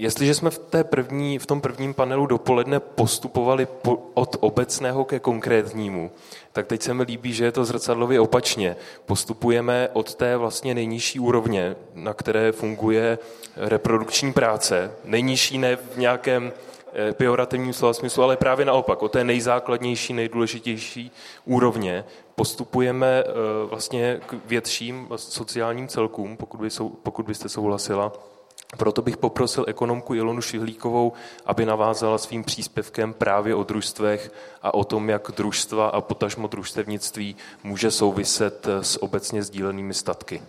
Jestliže jsme v, té první, v tom prvním panelu dopoledne postupovali po, od obecného ke konkrétnímu, tak teď se mi líbí, že je to zrcadlově opačně. Postupujeme od té vlastně nejnižší úrovně, na které funguje reprodukční práce. Nejnižší ne v nějakém eh, pejorativním slova smyslu, ale právě naopak, o té nejzákladnější, nejdůležitější úrovně postupujeme eh, vlastně k větším sociálním celkům, pokud, by, pokud byste souhlasila. Proto bych poprosil ekonomku Ilonu Šihlíkovou, aby navázala svým příspěvkem právě o družstvech a o tom, jak družstva a potažmo družstevnictví může souviset s obecně sdílenými statky.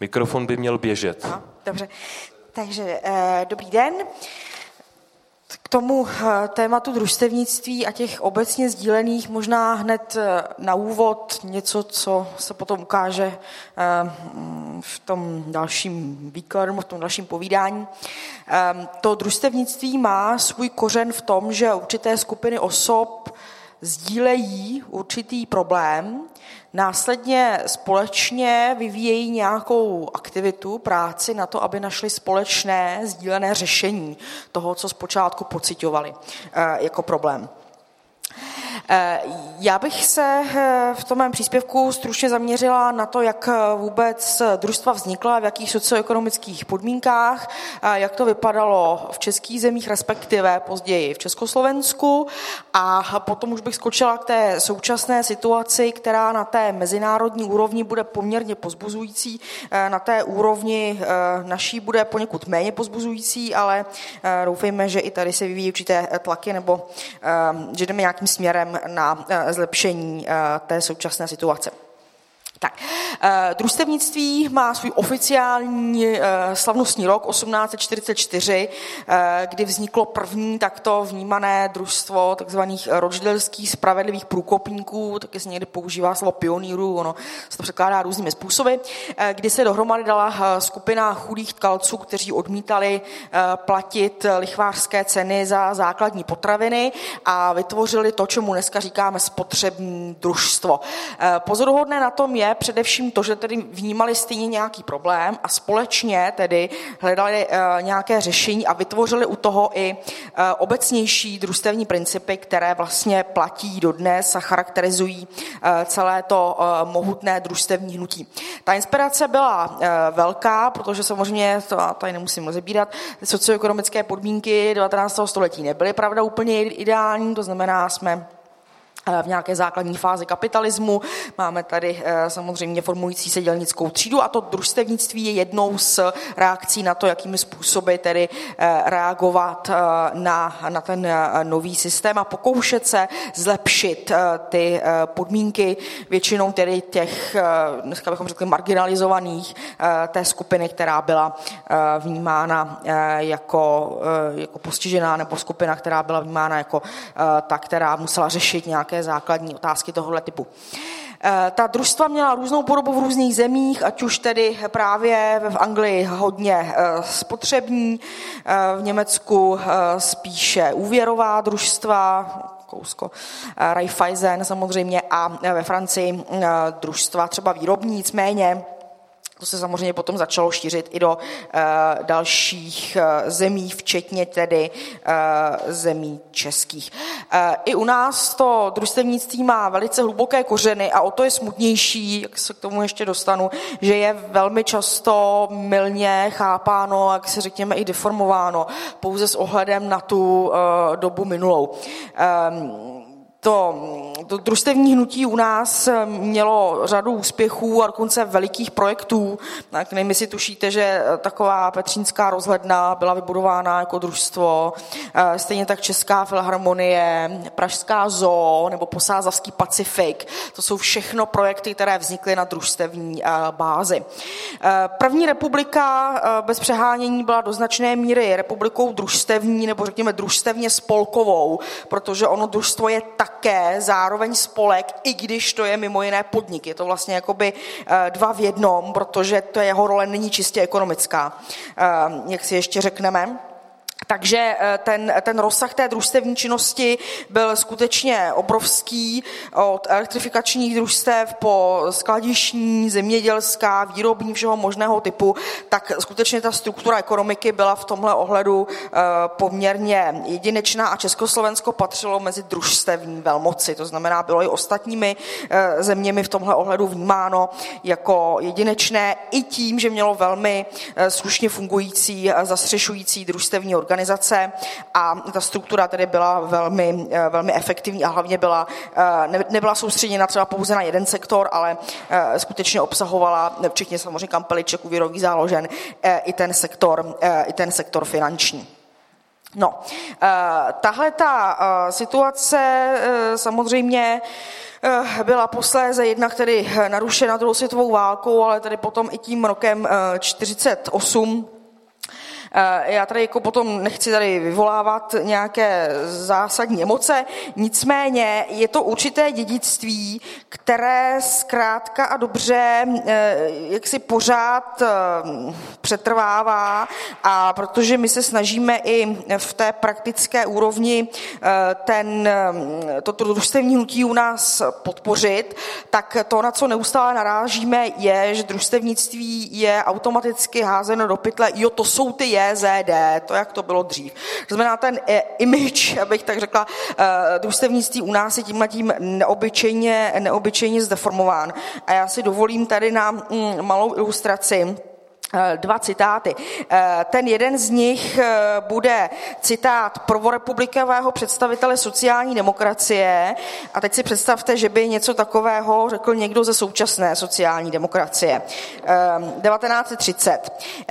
Mikrofon by měl běžet. Aha, dobře. Takže eh, dobrý den. K tomu eh, tématu družstevnictví a těch obecně sdílených možná hned eh, na úvod něco, co se potom ukáže eh, v tom dalším výkladu, v tom dalším povídání. To družstevnictví má svůj kořen v tom, že určité skupiny osob sdílejí určitý problém, Následně společně vyvíjejí nějakou aktivitu, práci na to, aby našli společné sdílené řešení toho, co zpočátku pocitovali eh, jako problém. Eh, já bych se eh, v tom mém příspěvku stručně zaměřila na to, jak eh, vůbec družstva vznikla, v jakých socioekonomických podmínkách, jak to vypadalo v českých zemích, respektive později v Československu. A potom už bych skočila k té současné situaci, která na té mezinárodní úrovni bude poměrně pozbuzující. Na té úrovni naší bude poněkud méně pozbuzující, ale doufejme, že i tady se vyvíjí určité tlaky nebo že jdeme nějakým směrem na eh, zlepšení eh, té současné situace. Tak, uh, družstevnictví má svůj oficiální uh, slavnostní rok 1844, uh, kdy vzniklo první takto vnímané družstvo takzvaných ročdelských spravedlivých průkopníků, taky se někdy používá slovo pionýrů, ono se to překládá různými způsoby, kdy se dohromady dala skupina chudých tkalců, kteří odmítali platit lichvářské ceny za základní potraviny a vytvořili to, čemu dneska říkáme spotřební družstvo. Pozoruhodné na tom je, především to, že tedy vnímali stejně nějaký problém a společně tedy hledali uh, nějaké řešení a vytvořili u toho i uh, obecnější družstevní principy, které vlastně platí dodnes a charakterizují uh, celé to mohutné družstevní hnutí. Ta inspirace byla velká, protože samozřejmě, to tady nemusím rozebírat, socioekonomické podmínky 19. století nebyly pravda úplně ideální, to znamená, jsme Eh, v nějaké základní fázi kapitalismu. Máme tady eh, samozřejmě formující se dělnickou třídu a to družstevnictví je jednou z reakcí na to, jakými způsoby tedy eh, reagovat na, na ten nový systém a pokoušet se zlepšit ty podmínky většinou tedy těch, dneska bychom řekli, marginalizovaných té skupiny, která byla vnímána jako, jako postižená nebo skupina, která byla vnímána jako ta, která musela řešit nějaké nějaké základní otázky tohoto typu. Eh, ta družstva měla různou podobu v různých zemích, ať už tedy právě v Anglii hodně eh, spotřební, eh, v Německu spíše úvěrová družstva, Kousko, Raiffeisen samozřejmě a ve Francii družstva třeba výrobní, nicméně to se samozřejmě potom začalo šířit i do uh, dalších uh, zemí, včetně tedy uh, zemí českých. I u nás to družstevnictví má velice hluboké kořeny a o to je smutnější, jak se k tomu ještě dostanu, že je velmi často milně chápáno, jak se řekněme i deformováno, pouze s ohledem na tu dobu minulou. Um, to, to družstevní hnutí u nás mělo řadu úspěchů a dokonce velikých projektů. Tak nevím, jestli tušíte, že taková Petřínská rozhledna byla vybudována jako družstvo, eh, stejně tak Česká filharmonie, Pražská zoo nebo Posázavský Pacifik. To jsou všechno projekty, které vznikly na družstevní eh, bázi. Eh, první republika bez přehánění byla do značné míry republikou družstevní nebo řekněme družstevně spolkovou, protože ono družstvo je tak také zároveň spolek, i když to je mimo jiné podnik. Je to vlastně jakoby eh, dva v jednom, protože to jeho role není čistě ekonomická, eh, jak si ještě řekneme. Takže eh, ten, ten rozsah té družstevní činnosti byl skutečně obrovský, od elektrifikačních družstev po skladišní, zemědělská, výrobní, všeho možného typu, tak skutečně ta struktura ekonomiky byla v tomhle ohledu eh, poměrně jedinečná a Československo patřilo mezi družstevní velmoci, to znamená, bylo i ostatními eh, zeměmi v tomhle ohledu vnímáno jako jedinečné i tím, že mělo velmi slušně fungující, zastřešující družstevní organizace organizace a ta struktura tedy byla velmi, eh, velmi efektivní a hlavně byla, eh, nebyla soustředěna třeba pouze na jeden sektor, ale eh, skutečně obsahovala, včetně samozřejmě kampeliček, úvěrových záložen, i ten sektor, i ten sektor finanční. No, tahle ta situace samozřejmě byla posléze jednak tedy narušena druhou světovou válkou, ale tedy potom i tím rokem 48 Eh, já tady jako potom nechci tady vyvolávat nějaké zásadní emoce, nicméně je to určité dědictví, které zkrátka a dobře eh, jak si pořád eh, přetrvává a protože my se snažíme i v té praktické úrovni ten, toto družstevní hnutí u nás podpořit, tak to, na co neustále narážíme, je, že družstevnictví je automaticky házeno do pytle, jo, to jsou ty je, JZD, to, jak to bylo dřív. To znamená, ten eh, image, abych tak řekla, eh, družstevnictví u nás je tímhle tím neobyčejně, neobyčejně zdeformován. A já si dovolím tady na mm, malou ilustraci dva citáty. Eh, ten jeden z nich eh, bude citát prvorepublikového představitele sociální demokracie a teď si představte, že by něco takového řekl někdo ze současné sociální demokracie. 1930.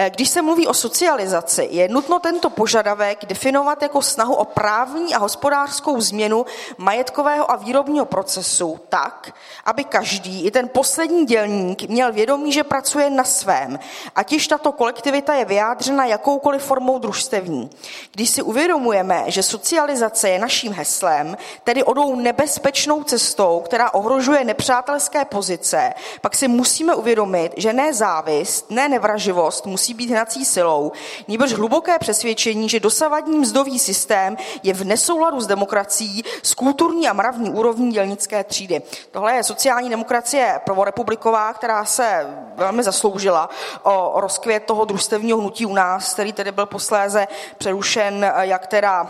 Když se mluví o socializaci, je nutno tento požadavek definovat jako snahu o právní a hospodářskou změnu majetkového a výrobního procesu tak, aby každý, i ten poslední dělník, měl vědomí, že pracuje na svém, ať již tato kolektivita je vyjádřena jakoukoliv formou družstevní. Když si uvědomujeme, že socializace je naším heslem, tedy odou nebezpečnou cestou, která ohrožuje nepřátelské pozice, pak si musíme uvědomit, že ne závist, ne nevraživost musí být hnací silou, nebož hluboké přesvědčení, že dosavadní mzdový systém je v nesouladu s demokracií, s kulturní a mravní úrovní dělnické třídy. Tohle je sociální demokracie prvorepubliková, která se velmi zasloužila o rozkvět toho družstevního hnutí u nás, který tedy byl posléze přerušen jak teda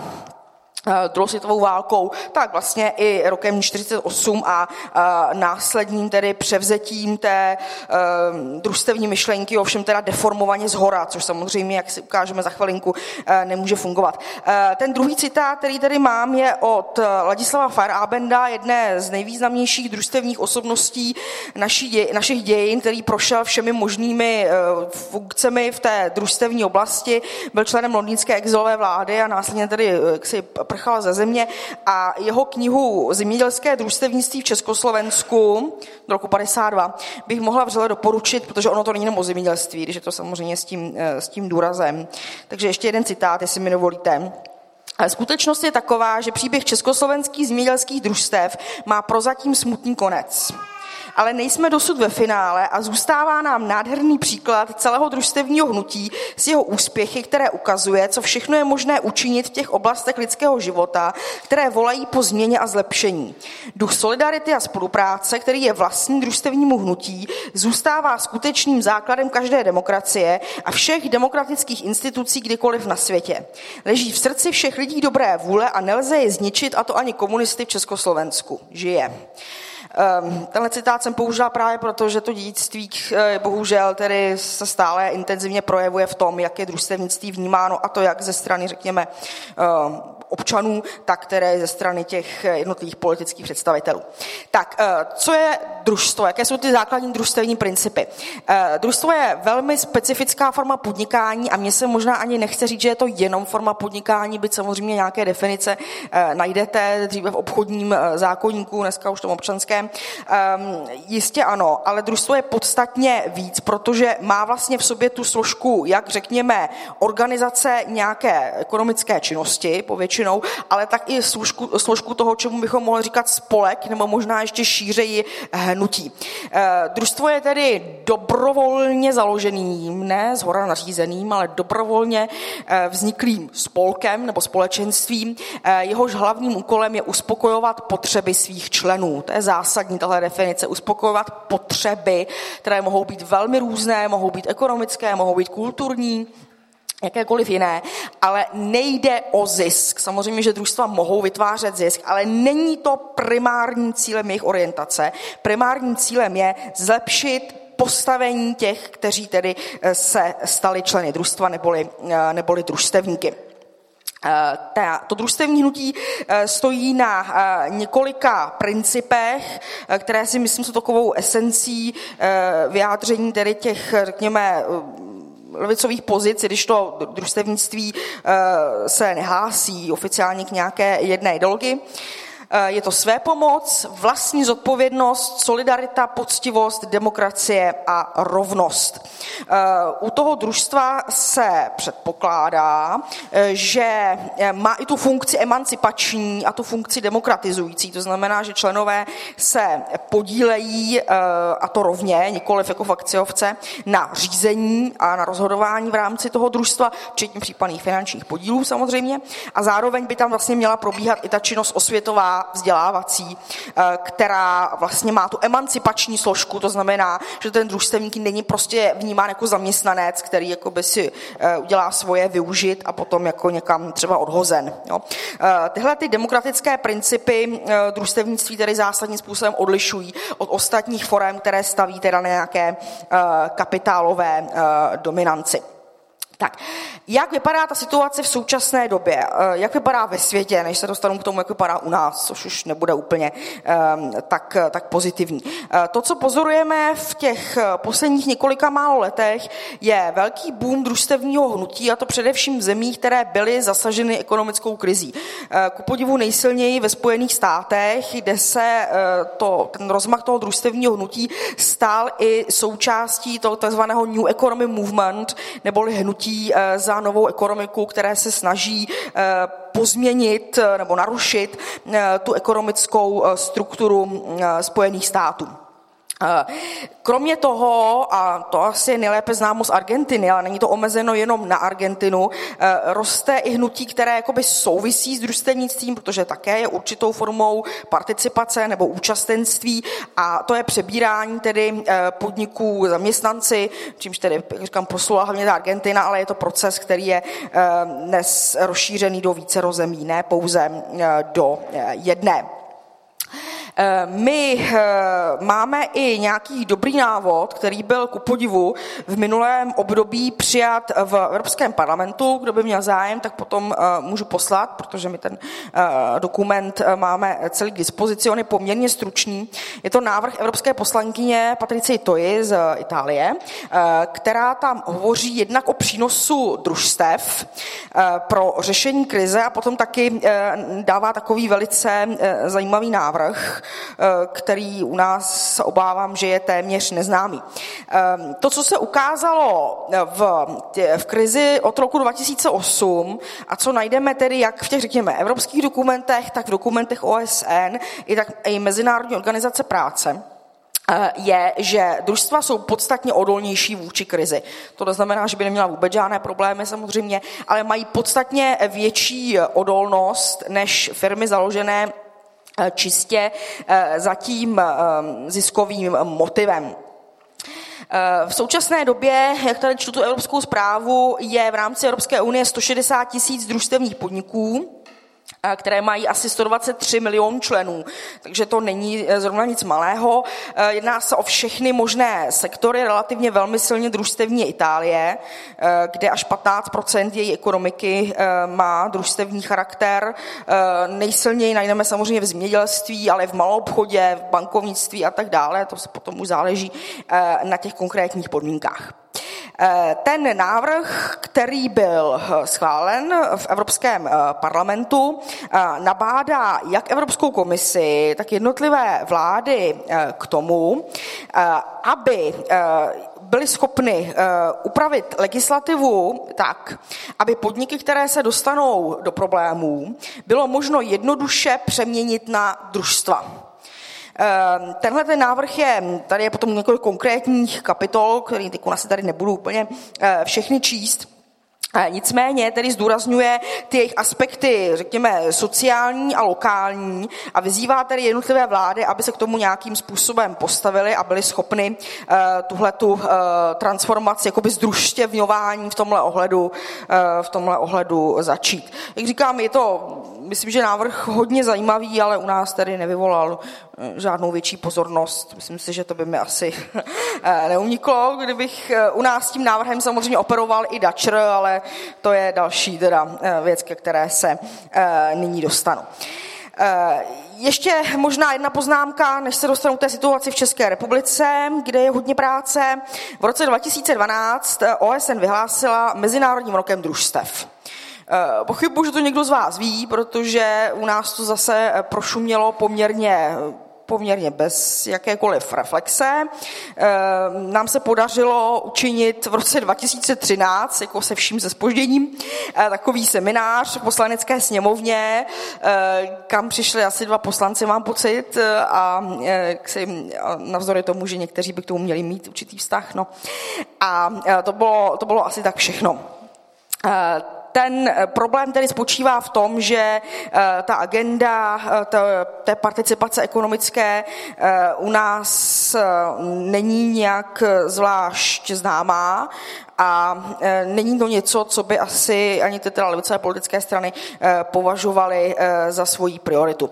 Eh, druhou světovou válkou, tak vlastně i rokem 48 a, a následním tedy převzetím té uh, družstevní myšlenky, ovšem teda deformovaně z hora, což samozřejmě, jak si ukážeme za chvilinku, nemůže fungovat. Ten druhý citát, který tady mám, je od Ladislava Farabenda, jedné z nejvýznamnějších družstevních osobností naší děj, našich dějin, který prošel všemi možnými funkcemi v té družstevní oblasti, byl členem londýnské exilové vlády a následně tedy si prchal ze země a jeho knihu Zemědělské družstevnictví v Československu do roku 52 bych mohla vřele doporučit, protože ono to není jenom o zemědělství, když je to samozřejmě s tím, eh, s tím důrazem. Takže ještě jeden citát, jestli mi dovolíte. Skutečnost je taková, že příběh československých zemědělských družstev má prozatím smutný konec ale nejsme dosud ve finále a zůstává nám nádherný příklad celého družstevního hnutí s jeho úspěchy, které ukazuje, co všechno je možné učinit v těch oblastech lidského života, které volají po změně a zlepšení. Duch solidarity a spolupráce, který je vlastní družstevnímu hnutí, zůstává skutečným základem každé demokracie a všech demokratických institucí kdykoliv na světě. Leží v srdci všech lidí dobré vůle a nelze je zničit, a to ani komunisty v Československu. Žije. Um, tenhle citát jsem použila právě proto, že to dědictví eh, bohužel tedy se stále intenzivně projevuje v tom, jak je družstevnictví vnímáno a to jak ze strany, řekněme, ehm, občanů, tak které ze strany těch jednotlivých politických představitelů. Tak, eh, co je družstvo? Jaké jsou ty základní družstevní principy? Eh, družstvo je velmi specifická forma podnikání a mně se možná ani nechce říct, že je to jenom forma podnikání, byť samozřejmě nějaké definice najdete dříve v obchodním zákonníku, dneska už v tom občanském, Um, jistě ano, ale družstvo je podstatně víc, protože má vlastně v sobě tu složku, jak řekněme, organizace nějaké ekonomické činnosti povětšinou, ale tak i složku, složku toho, čemu bychom mohli říkat spolek, nebo možná ještě šířeji hnutí. Uh, družstvo je tedy dobrovolně založeným, ne zhora nařízeným, ale dobrovolně uh, vzniklým spolkem nebo společenstvím. Uh, jehož hlavním úkolem je uspokojovat potřeby svých členů. To je zásadní tahle definice. Uspokojovat potřeby, které mohou být velmi různé, mohou být ekonomické, mohou být kulturní, jakékoliv jiné, ale nejde o zisk. Samozřejmě, že družstva mohou vytvářet zisk, ale není to primárním cílem jejich orientace. Primárním cílem je zlepšit postavení těch, kteří tedy eh, se stali členy družstva neboli, eh, neboli družstevníky. Eh, to družstevní hnutí stojí na několika principech, které si myslím jsou takovou esencí vyjádření tedy těch, řekněme, levicových pozic, když to družstevnictví se nehlásí oficiálně k nějaké jedné ideologii. Eh, je to své pomoc, vlastní zodpovědnost, solidarita, poctivost, demokracie a rovnost. Eh, u toho družstva se předpokládá, eh, že má i tu funkci emancipační a tu funkci demokratizující. To znamená, že členové se podílejí, a to rovně, nikoliv jako fakciovce, na řízení a na rozhodování v rámci toho družstva, včetně případných finančních podílů samozřejmě. A zároveň by tam vlastně měla probíhat i ta činnost osvětová vzdělávací, eh, která vlastně má tu emancipační složku, to znamená, že ten družstevník není prostě vnímán jako zaměstnanec, který jako by si eh, udělá svoje využít a potom jako někam třeba odhozen. Jo. Eh, tyhle ty demokratické principy družstevnictví tedy zásadním způsobem odlišují od ostatních forem, které staví teda na nějaké kapitálové dominanci. Tak, jak vypadá ta situace v současné době? Eh, jak vypadá ve světě, než se dostanu k tomu, jak vypadá u nás, což už nebude úplně um, tak, tak pozitivní. Uh, to, co pozorujeme v těch eh, posledních několika málo letech, je velký boom družstevního hnutí, a to především v zemích, které byly zasaženy ekonomickou krizí. Ku podivu nejsilněji ve Spojených státech, kde se to, ten rozmach toho družstevního hnutí stál i součástí toho tzv. New Economy Movement, neboli hnutí Eh, za novou ekonomiku, které se snaží eh, pozměnit eh, nebo narušit tu ekonomickou strukturu Spojených států. Kromě toho, a to asi je nejlépe známo z Argentiny, ale není to omezeno jenom na Argentinu, eh, roste i hnutí, které jakoby souvisí s družstevnictvím, protože také je určitou formou participace nebo účastenství a to je přebírání tedy eh, podniků zaměstnanci, čímž tedy, jak říkám, proslula hlavně ta Argentina, ale je to proces, který je eh, dnes rozšířený do více rozemí, ne pouze do jedné. Eh, my eh, máme i nějaký dobrý návod, který byl ku podivu v minulém období přijat v Evropském parlamentu. Kdo by měl zájem, tak potom eh, můžu poslat, protože my ten dokument máme celý k dispozici. On je poměrně stručný. Je to návrh evropské poslankyně Patricie Toji z Itálie, která tam hovoří jednak o přínosu družstev pro řešení krize a potom taky dává takový velice zajímavý návrh, který u nás obávám, že je téměř neznámý. Ehm, to, co se ukázalo v, v krizi od roku 2008 a co najdeme tedy jak v těch, řekněme, evropských dokumentech, tak v dokumentech OSN i, tak, i Mezinárodní organizace práce, eh, je, že družstva jsou podstatně odolnější vůči krizi. To znamená, že by neměla vůbec žádné problémy samozřejmě, ale mají podstatně větší odolnost než firmy založené Eh, čistě eh, za tím eh, ziskovým motivem. V současné době, jak tady čtu tu evropskou zprávu, je v rámci Evropské unie 160 tisíc družstevních podniků, které mají asi 123 milionů členů, takže to není eh, zrovna nic malého. Eh, jedná se o všechny možné sektory, relativně velmi silně družstevní Itálie, eh, kde až 15% její ekonomiky má družstevní charakter. Nejsilněji najdeme samozřejmě v zemědělství, ale v malou obchodě, v bankovnictví a tak dále. To se potom už záleží na těch konkrétních podmínkách. Ten návrh, který byl schválen v Evropském parlamentu, nabádá jak Evropskou komisi, tak jednotlivé vlády k tomu, aby byli schopni upravit legislativu tak, aby podniky, které se dostanou do problémů, bylo možno jednoduše přeměnit na družstva. Ehm, tenhle ten návrh je, tady je potom několik konkrétních kapitol, který teď asi tady nebudu úplně eh, všechny číst, Nicméně tedy zdůrazňuje ty jejich aspekty, řekněme, sociální a lokální a vyzývá tedy jednotlivé vlády, aby se k tomu nějakým způsobem postavili a byli schopni uh, tuhletu uh, transformaci, jakoby združtěvňování v tomhle ohledu, uh, v tomhle ohledu začít. Jak říkám, je to myslím, že návrh hodně zajímavý, ale u nás tedy nevyvolal eh, žádnou větší pozornost. Myslím si, že to by mi asi eh, neuniklo, kdybych eh, u nás tím návrhem samozřejmě operoval i Dačr, ale to je další teda věc, ke které se nyní dostanu. Ještě možná jedna poznámka, než se dostanu k té situaci v České republice, kde je hodně práce. V roce 2012 OSN vyhlásila Mezinárodním rokem družstev. Eh, pochybuji, že to někdo z vás ví, protože u nás to zase eh, prošumělo poměrně poměrně bez jakékoliv reflexe. Eh, nám se podařilo učinit v roce 2013, jako se vším se spožděním, takový seminář v poslanecké sněmovně, kam přišli asi dva poslanci, mám pocit, a navzdory tomu, že někteří by k tomu měli mít určitý vztah. No. A to bylo, to bylo asi tak všechno ten eh, problém tedy spočívá v tom, že eh, ta agenda eh, té participace ekonomické u nás není nějak zvlášť známá a e, není to něco, co by asi ani ty teda levicové politické strany e, považovaly e, za svoji prioritu.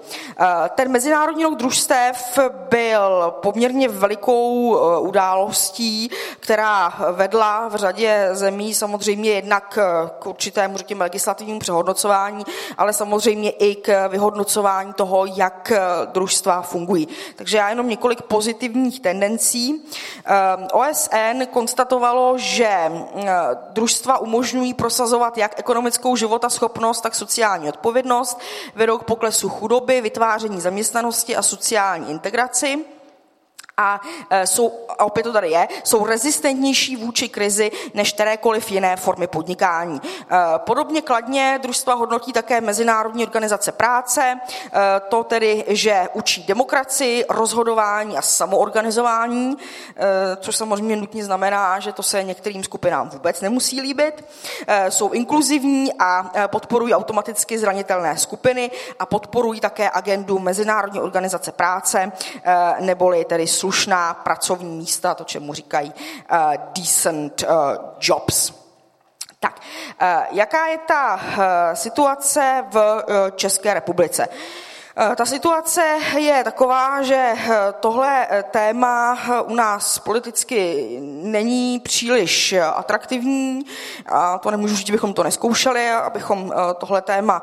Ten Mezinárodní rok družstev byl poměrně velikou událostí, která vedla v řadě zemí samozřejmě jednak k určitému, řekněme, legislativnímu přehodnocování, ale samozřejmě i k vyhodnocování toho, jak družstva fungují. Takže já jenom několik pozitivních tendencí. OSN konstatovalo, že Eh, družstva umožňují prosazovat jak ekonomickou životaschopnost, tak sociální odpovědnost, vedou k poklesu chudoby, vytváření zaměstnanosti a sociální integraci a e, jsou, a opět to tady je, jsou rezistentnější vůči krizi než kterékoliv jiné formy podnikání. E, podobně kladně družstva hodnotí také Mezinárodní organizace práce, e, to tedy, že učí demokracii, rozhodování a samoorganizování, což samozřejmě nutně znamená, že to se některým skupinám vůbec nemusí líbit. Jsou inkluzivní a podporují automaticky zranitelné skupiny a podporují také agendu Mezinárodní organizace práce, neboli tedy slušná pracovní místa, to, čemu říkají uh, decent uh, jobs. Tak, uh, jaká je ta situace v České republice? Eh, ta situace je taková, že eh, tohle eh, téma u nás politicky není příliš atraktivní a to nemůžu říct, bychom to neskoušeli, abychom tohle téma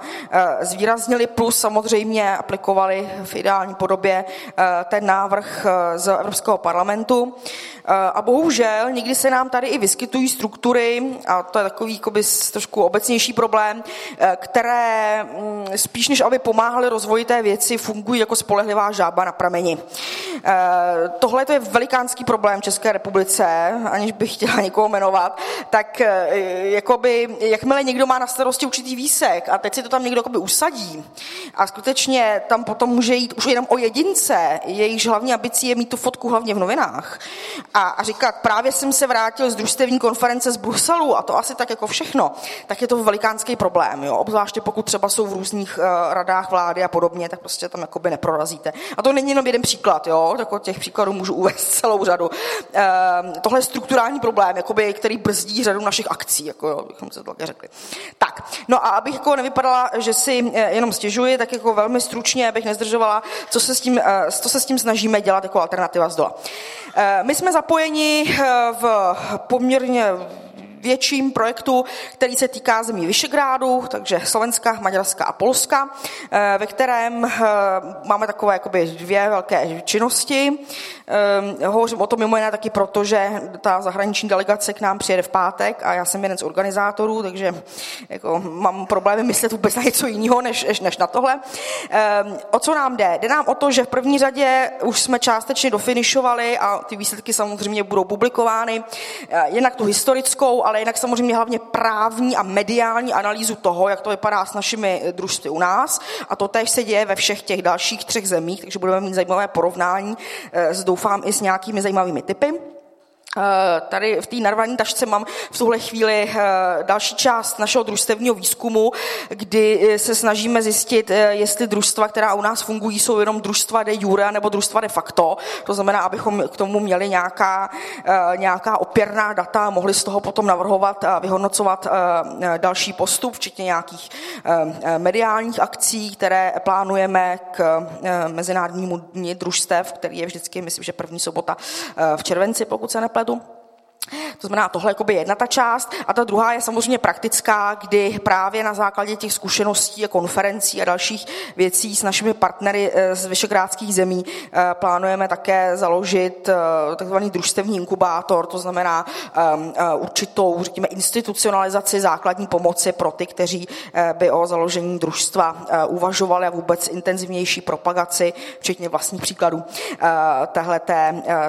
zvýraznili, plus samozřejmě aplikovali v ideální podobě ten návrh z Evropského parlamentu. A bohužel někdy se nám tady i vyskytují struktury, a to je takový jakoby, trošku obecnější problém, které mm, spíš než aby pomáhaly rozvoji té věci, fungují jako spolehlivá žába na prameni. Tohle je velikánský problém České republice, aniž bych chtěla někoho jmenovat, tak jakoby, jakmile někdo má na starosti určitý výsek a teď si to tam někdo jakoby usadí a skutečně tam potom může jít už jenom o jedince, jejichž hlavní ambicí je mít tu fotku hlavně v novinách a, a říkat, právě jsem se vrátil z družstevní konference z Bruselu a to asi tak jako všechno, tak je to velikánský problém, jo? obzvláště pokud třeba jsou v různých uh, radách vlády a podobně, tak prostě tam jakoby neprorazíte. A to není jenom jeden příklad, jo? tak od těch příkladů můžu uvést celou řadu. Uh, tohle je strukturální problém, jakoby, který brzdí řadu našich akcí, jako jo, bychom se to také řekli. Tak, no a abych jako nevypadala, že si uh, jenom stěžuji, tak jako velmi stručně, abych nezdržovala, co se s tím, uh, co se s tím snažíme dělat jako alternativa z dola. Uh, my jsme zapojeni eh, v poměrně větším projektu, který se týká zemí Vyšegrádu, takže Slovenska, Maďarska a Polska, ve kterém máme takové jakoby dvě velké činnosti. Hovořím o tom mimo jiné taky proto, že ta zahraniční delegace k nám přijede v pátek a já jsem jeden z organizátorů, takže jako, mám problémy myslet vůbec na něco jiného, než, než na tohle. O co nám jde? Jde nám o to, že v první řadě už jsme částečně dofinišovali a ty výsledky samozřejmě budou publikovány, jednak tu historickou, ale jinak samozřejmě hlavně právní a mediální analýzu toho, jak to vypadá s našimi družstvy u nás. A to tež se děje ve všech těch dalších třech zemích, takže budeme mít zajímavé porovnání, s, doufám i s nějakými zajímavými typy. Eh, tady v té narvaní tašce mám v tuhle chvíli eh, další část našeho družstevního výzkumu, kdy eh, se snažíme zjistit, jestli družstva, která u nás fungují, jsou jenom družstva de jure nebo družstva de facto. To znamená, abychom k tomu měli nějaká, nějaká opěrná data a mohli z toho potom navrhovat a vyhodnocovat další postup, včetně nějakých mediálních akcí, které plánujeme k Mezinárodnímu dní družstev, který je vždycky, myslím, že první sobota v červenci, pokud se nepletu datum To znamená, tohle je jedna ta část. A ta druhá je samozřejmě praktická, kdy právě na základě těch zkušeností a konferencí a dalších věcí s našimi partnery eh, z vyšegrádských zemí eh, plánujeme také založit eh, takzvaný družstevní inkubátor, to znamená ehm, určitou, řekněme, institucionalizaci základní pomoci pro ty, kteří by o založení družstva uvažovali a vůbec intenzivnější propagaci, včetně vlastních příkladů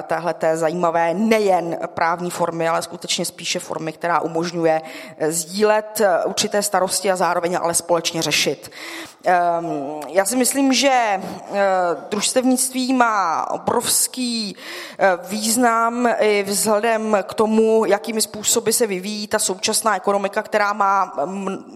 téhleté zajímavé nejen právní formy, ale skutečně spíše formy, která umožňuje eh, sdílet eh, určité starosti a zároveň ale společně řešit. Ehm, já si myslím, že eh, družstevnictví má obrovský význam i vzhledem k tomu, jakými způsoby se vyvíjí ta současná ekonomika, která má,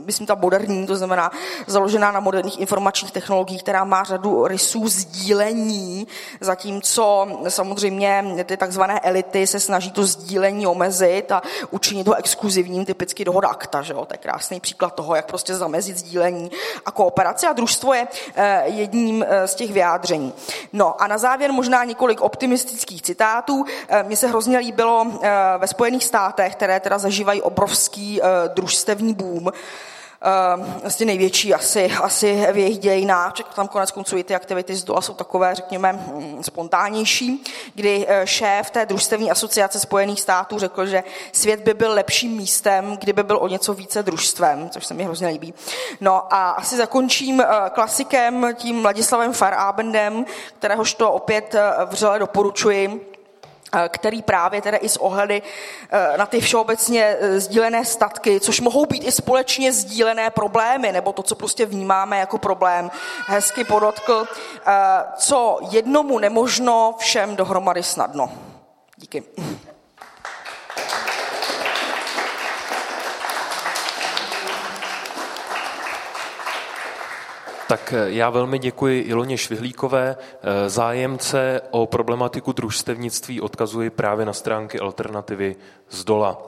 myslím, ta moderní, to znamená založená na moderních informačních technologiích, která má řadu rysů sdílení, zatímco samozřejmě ty takzvané elity se snaží to sdílení omezit a učinit ho exkluzivním, typicky dohoda akta, že jo? to je krásný příklad toho, jak prostě zamezit sdílení a kooperaci a družstvo je eh, jedním eh, z těch vyjádření. No a na závěr možná několik optimistických citátů. Eh, mně se hrozně líbilo ve Spojených státech, které teda zažívají obrovský družstevní boom, vlastně největší asi, asi v jejich dějinách, tam konec konců i ty aktivity z dola jsou takové, řekněme, hm, spontánnější, kdy eh, šéf té družstevní asociace Spojených států řekl, že svět by byl lepším místem, kdyby byl o něco více družstvem, což se mi hrozně líbí. No a asi zakončím eh, klasikem, tím Ladislavem Farabendem, kteréhož to opět vřele doporučuji Eh, který právě teda i s ohledy eh, na ty všeobecně eh, sdílené statky, což mohou být i společně sdílené problémy, nebo to, co prostě vnímáme jako problém, hezky podotkl, co jednomu nemožno, všem dohromady snadno. Díky. Tak eh, já velmi děkuji Iloně Švihlíkové. Eh, zájemce o problematiku družstevnictví odkazuji právě na stránky alternativy z dola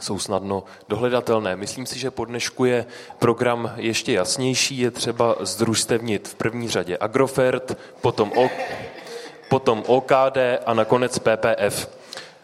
jsou snadno dohledatelné. Myslím si, že po dnešku je program ještě jasnější. Je třeba združstevnit v první řadě Agrofert, potom, o, potom OKD a nakonec PPF.